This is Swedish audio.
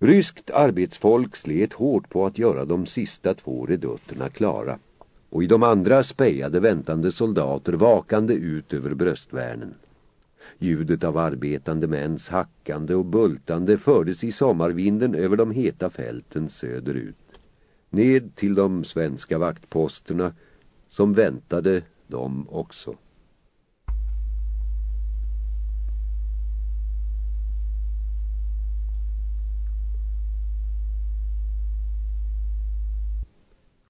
Ryskt arbetsfolk slet hårt på att göra de sista två redutterna klara och i de andra spejade väntande soldater vakande ut över bröstvärnen. Ljudet av arbetande mäns hackande och bultande fördes i sommarvinden över de heta fälten söderut. Ned till de svenska vaktposterna som väntade dem också.